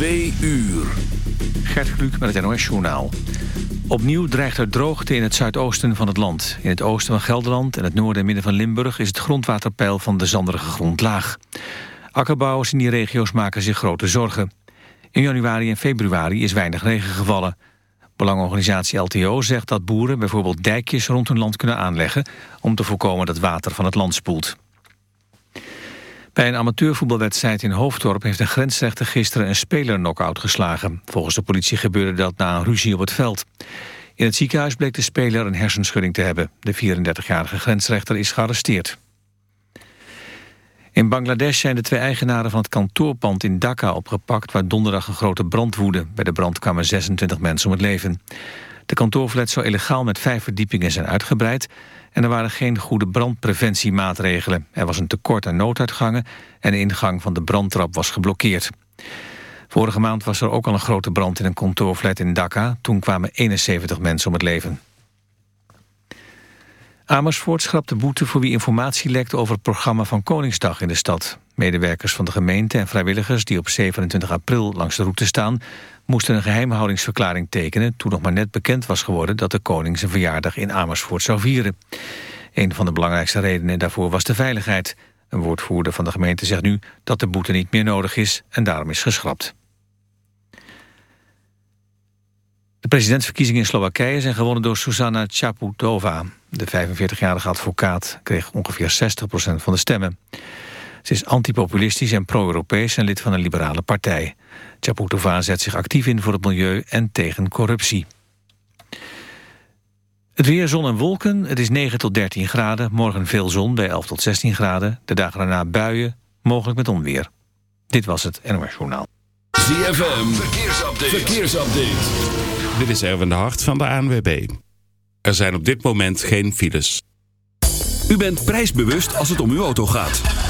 Twee uur. Gert Kluk met het NOS Journaal. Opnieuw dreigt er droogte in het zuidoosten van het land. In het oosten van Gelderland en het noorden en midden van Limburg... is het grondwaterpeil van de zanderige grond laag. Akkerbouwers in die regio's maken zich grote zorgen. In januari en februari is weinig regen gevallen. Belangorganisatie LTO zegt dat boeren bijvoorbeeld dijkjes rond hun land kunnen aanleggen... om te voorkomen dat water van het land spoelt. Bij een amateurvoetbalwedstrijd in Hoofddorp heeft een grensrechter gisteren een speler knock-out geslagen. Volgens de politie gebeurde dat na een ruzie op het veld. In het ziekenhuis bleek de speler een hersenschudding te hebben. De 34-jarige grensrechter is gearresteerd. In Bangladesh zijn de twee eigenaren van het kantoorpand in Dhaka opgepakt... waar donderdag een grote brand woedde. Bij de brand kwamen 26 mensen om het leven. De kantoorflat zou illegaal met vijf verdiepingen zijn uitgebreid... en er waren geen goede brandpreventiemaatregelen. Er was een tekort aan nooduitgangen... en de ingang van de brandtrap was geblokkeerd. Vorige maand was er ook al een grote brand in een kantoorflat in Dhaka. Toen kwamen 71 mensen om het leven. Amersfoort schrapt de boete voor wie informatie lekt over het programma van Koningsdag in de stad. Medewerkers van de gemeente en vrijwilligers die op 27 april langs de route staan... moesten een geheimhoudingsverklaring tekenen toen nog maar net bekend was geworden... dat de koning zijn verjaardag in Amersfoort zou vieren. Een van de belangrijkste redenen daarvoor was de veiligheid. Een woordvoerder van de gemeente zegt nu dat de boete niet meer nodig is en daarom is geschrapt. De presidentsverkiezingen in Slowakije zijn gewonnen door Susanna Chaputova. De 45-jarige advocaat kreeg ongeveer 60% van de stemmen. Ze is antipopulistisch en pro-Europees en lid van een liberale partij. Chaputova zet zich actief in voor het milieu en tegen corruptie. Het weer, zon en wolken. Het is 9 tot 13 graden. Morgen veel zon bij 11 tot 16 graden. De dagen daarna buien, mogelijk met onweer. Dit was het NOS Journaal. ZFM, verkeersupdate. verkeersupdate. Dit is Erwin de Hart van de ANWB. Er zijn op dit moment geen files. U bent prijsbewust als het om uw auto gaat.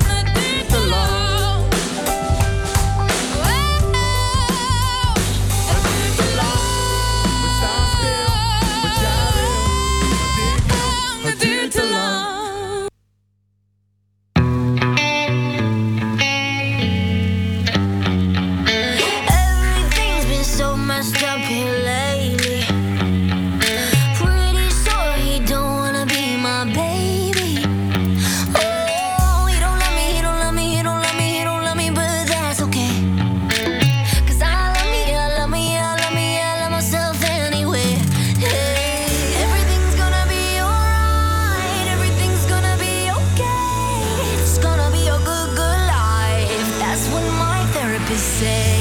be say.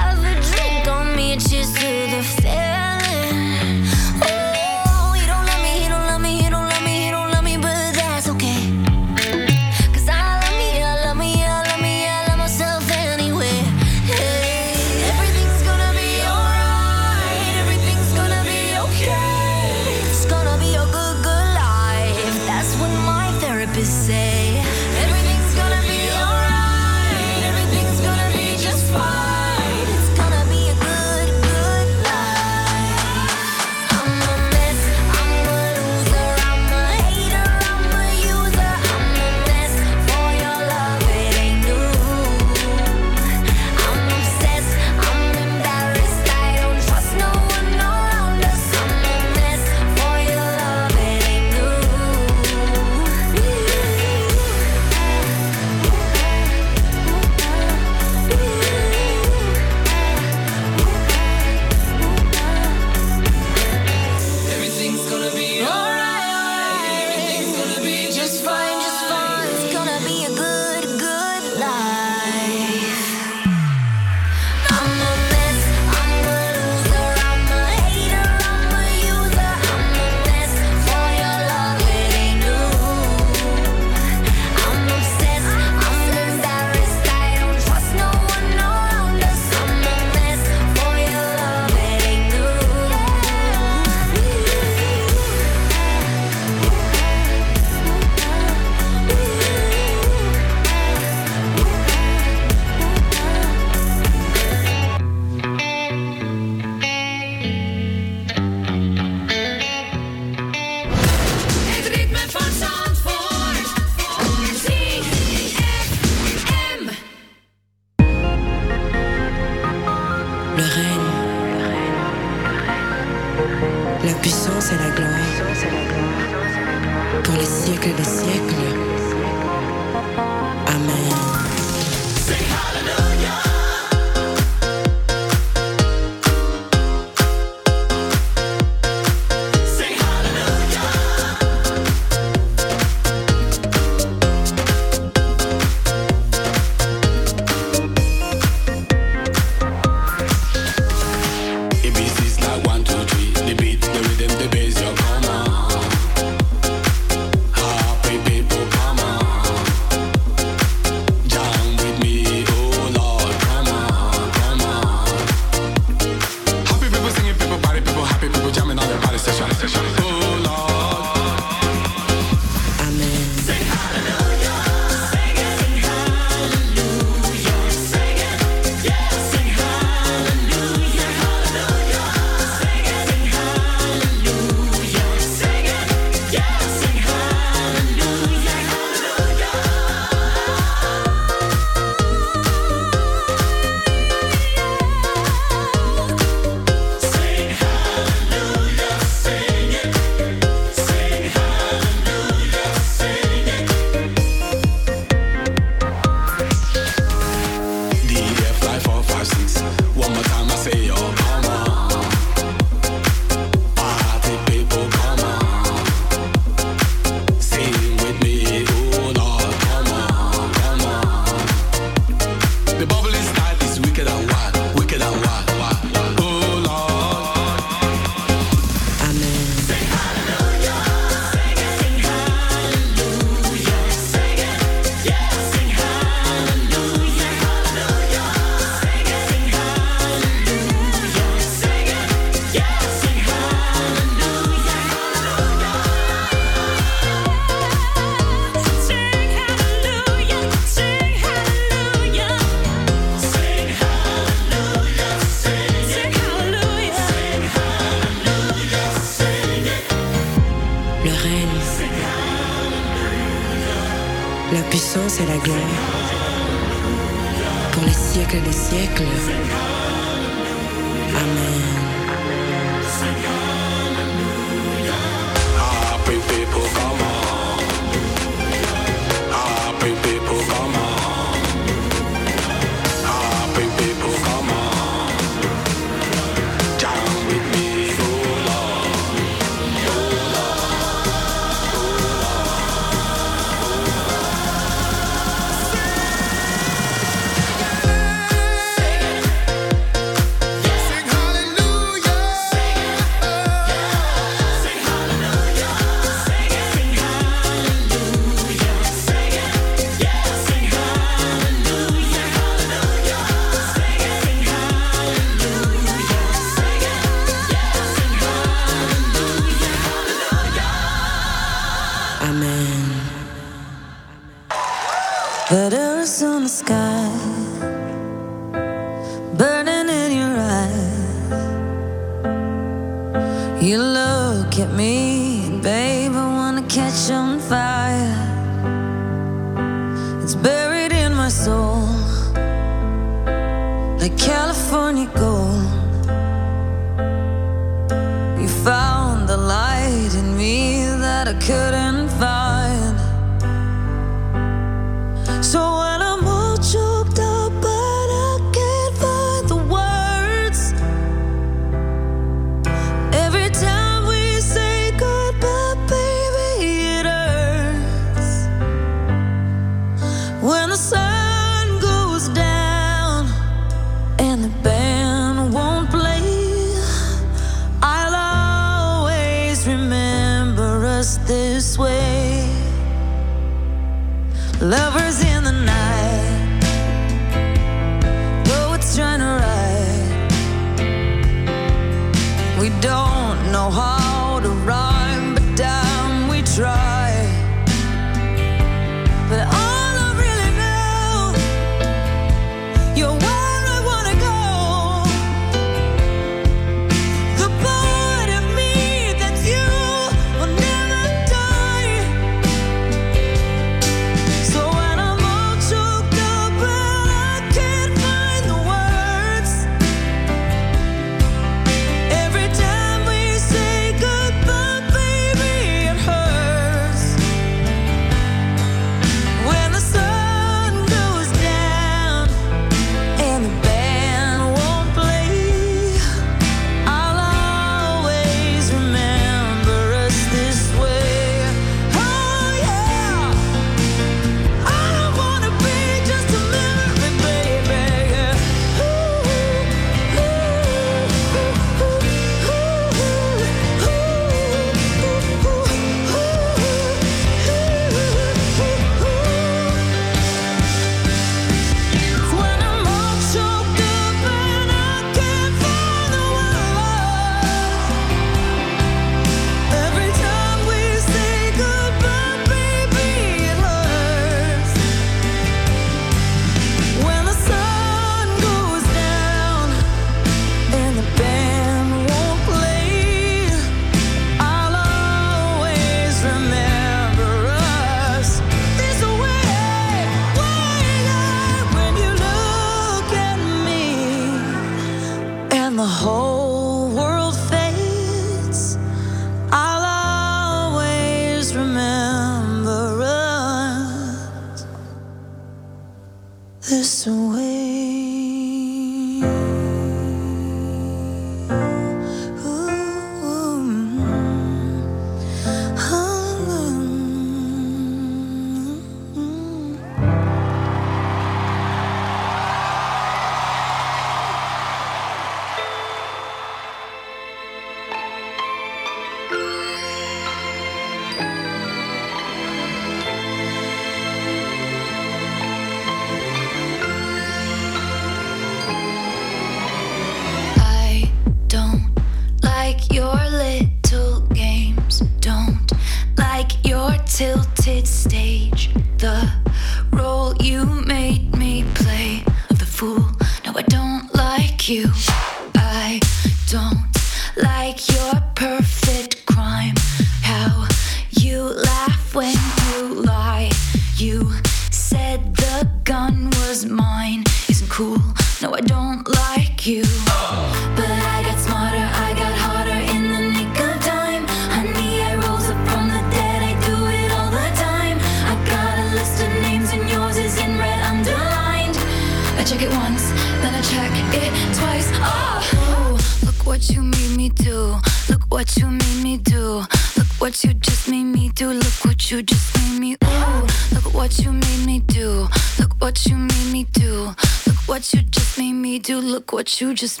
you just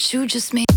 you just made.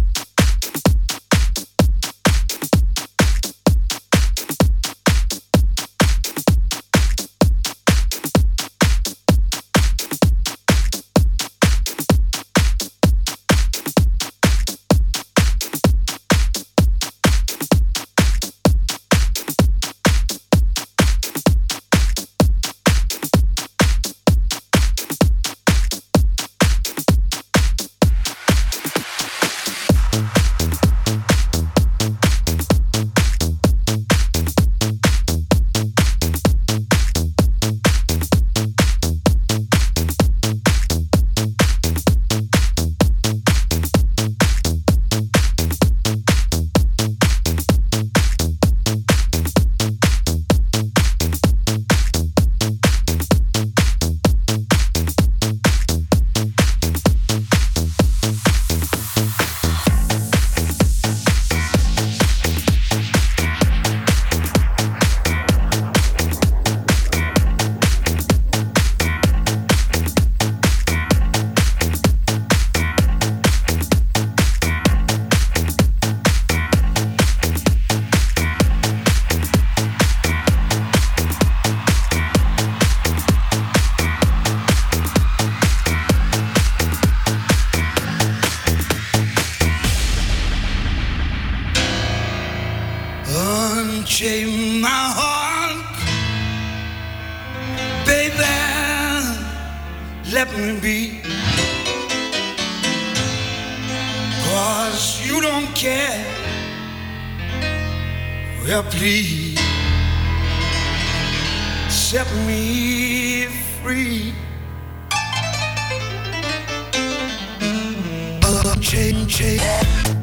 change, change.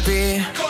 happy.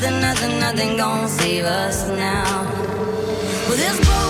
nothing, nothing, nothing gonna save us now. Well, this boat.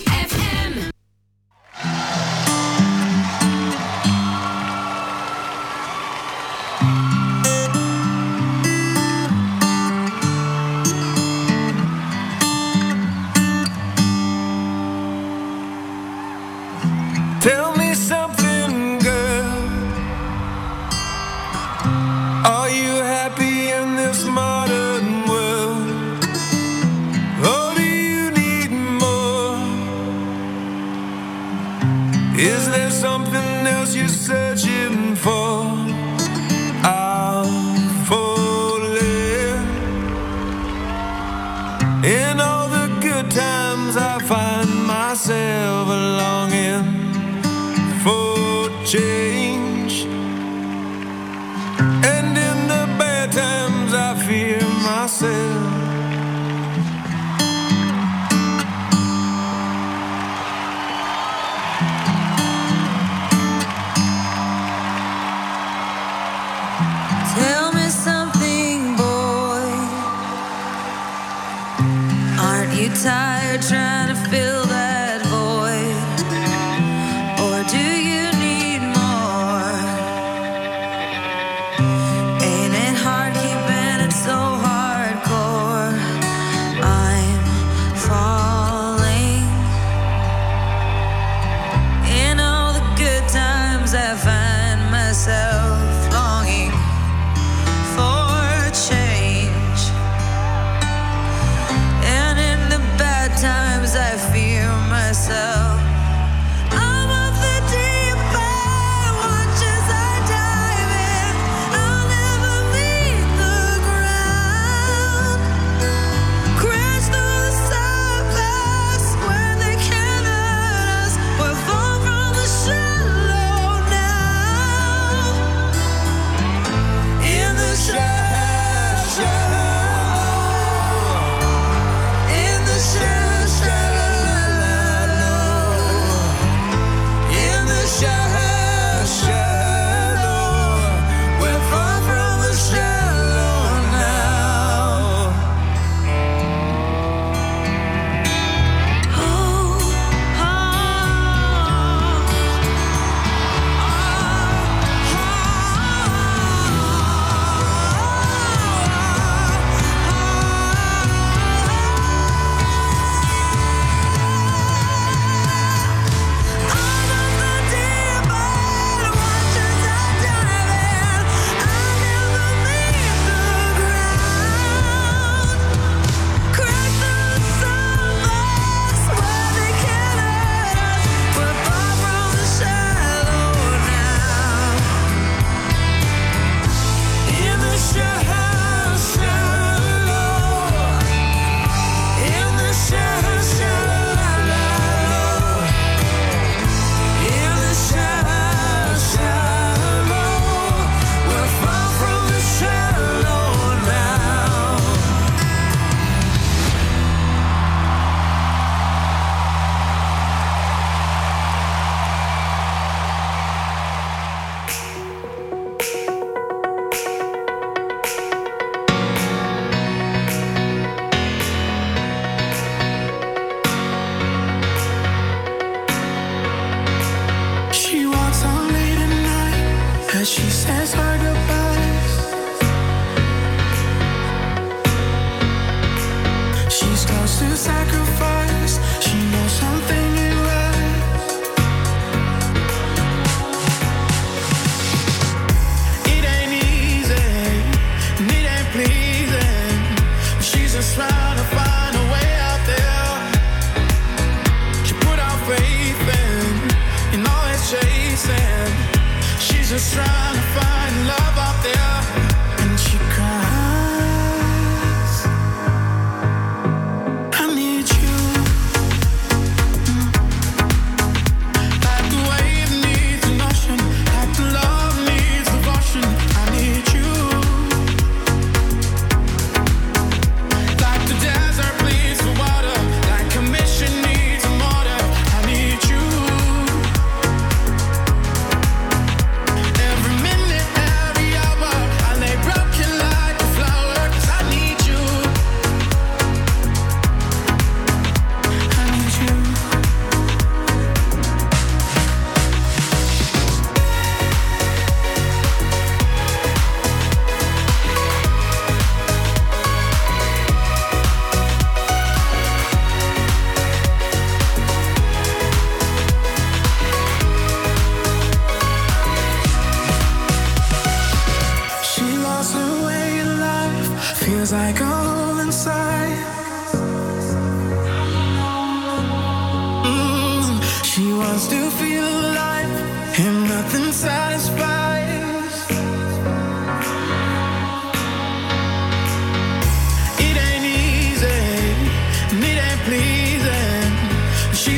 She says her goodbye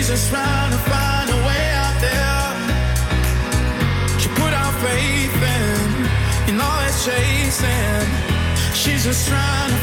She's just trying to find a way out there. She put out faith in, in all that's chasing. She's just trying to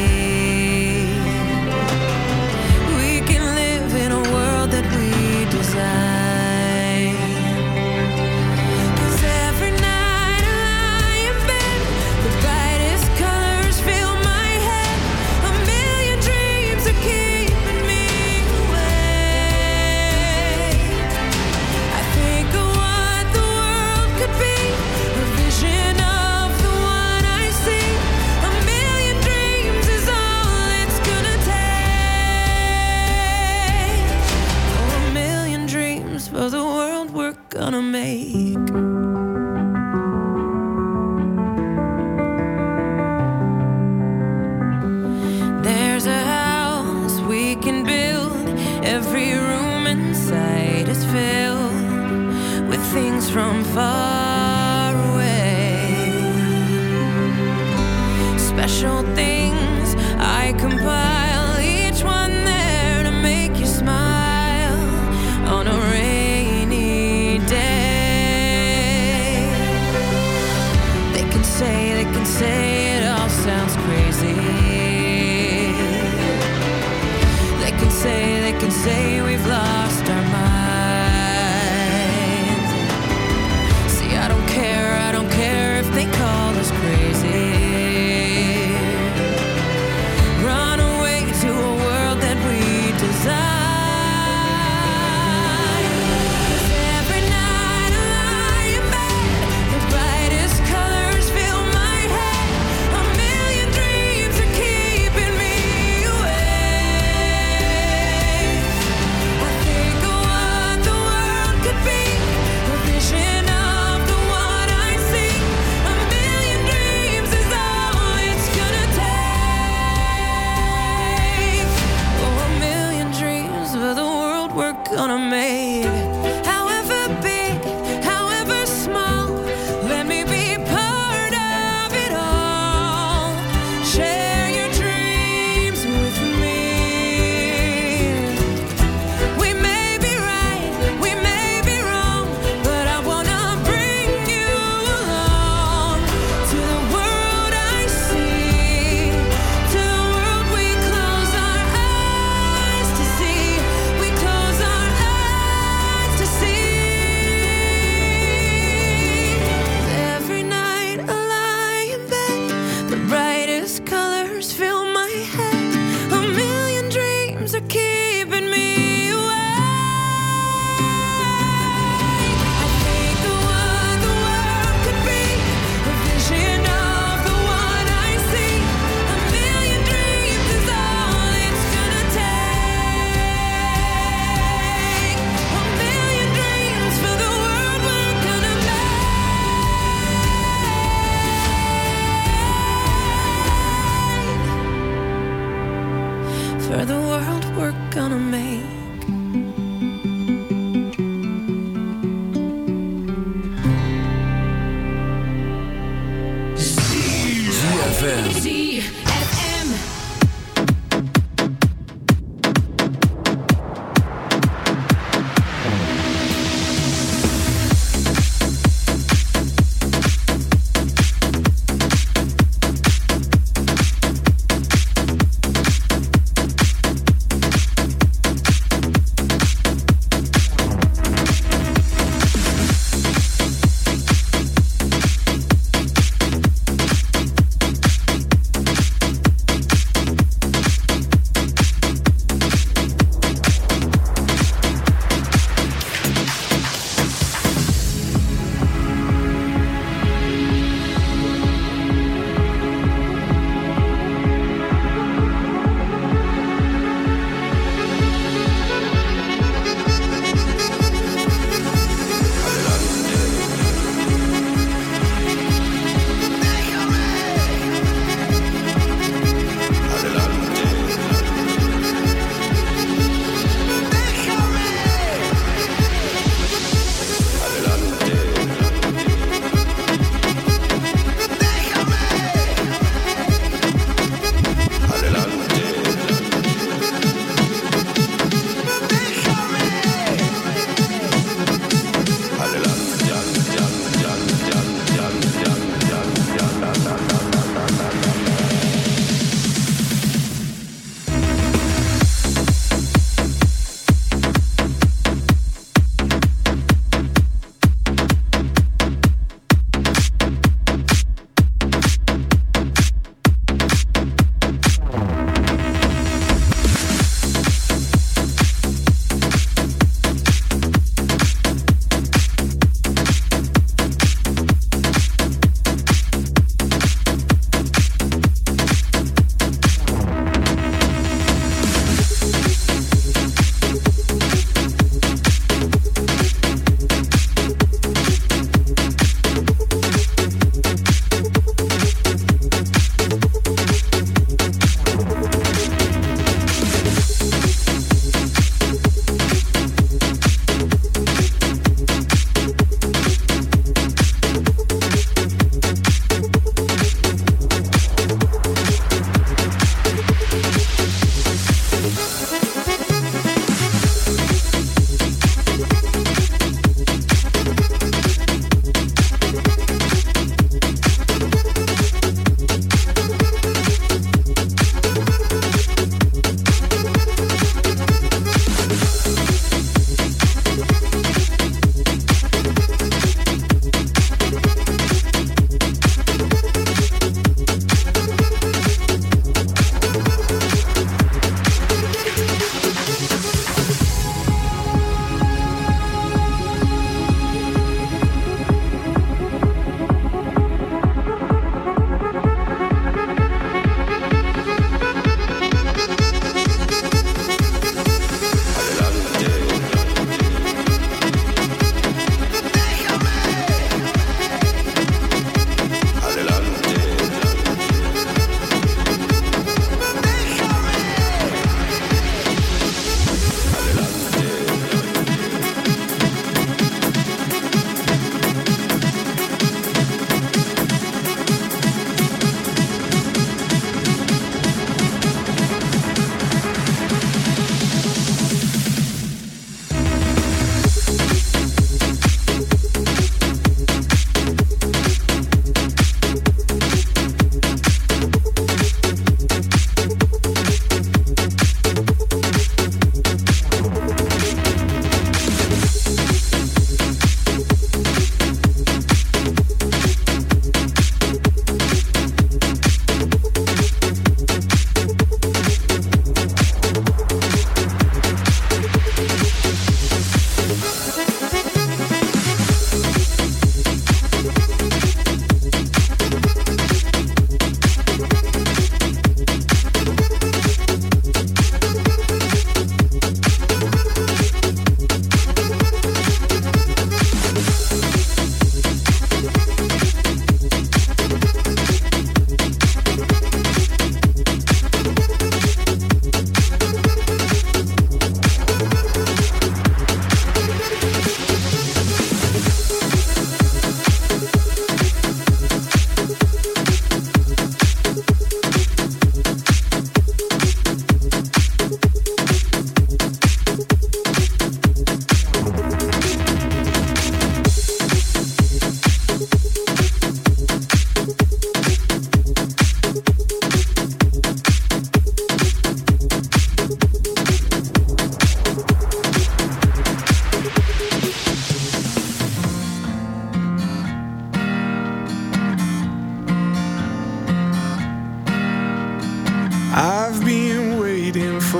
make. ZFM.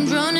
I'm running.